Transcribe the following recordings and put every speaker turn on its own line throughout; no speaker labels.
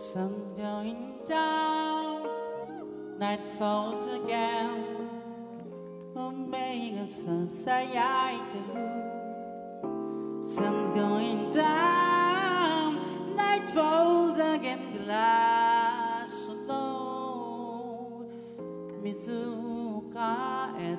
Sun's going down, night falls again. 運命がささやいてる Sun's going down, night falls again. Glass no 水を変え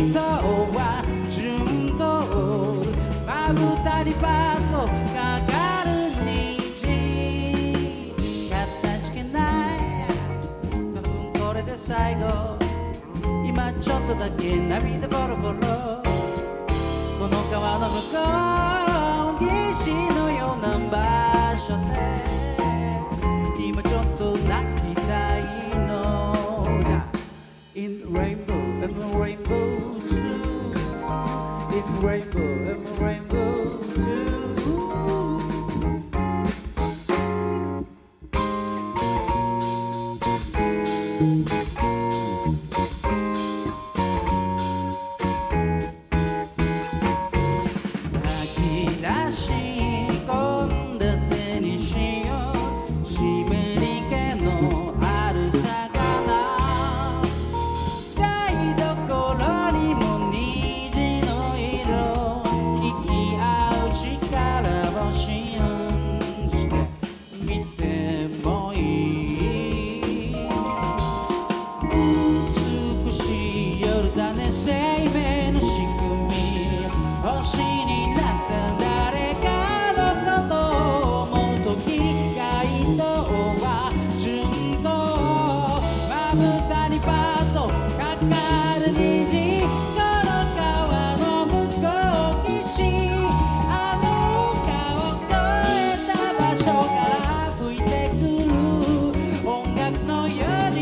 街灯は巡航まぶたにパッとかかる虹。かたじけない。多分これで最後。今ちょっとだけ涙ボロボロ。航まぶたにパッとかかる虹この川の向こう岸あの川を越えた場所から吹いてくる音楽のように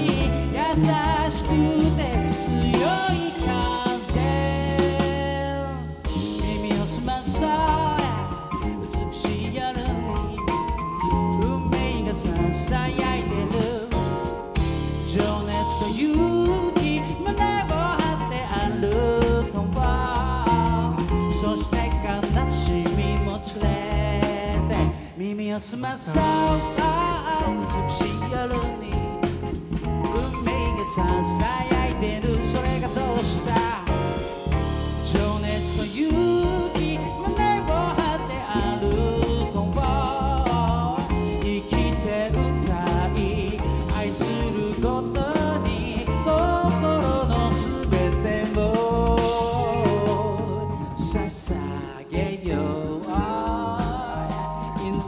優しくて強い風。耳を澄まそう美しい夜に運命がささや Yes, ce matin out, out, to chialoni, umenge sansaya.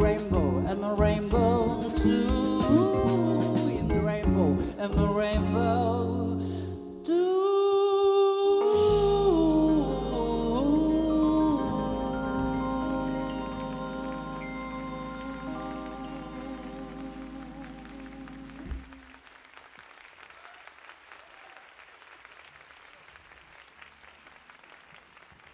rainbow, I'm a rainbow too. In the rainbow, I'm a rainbow.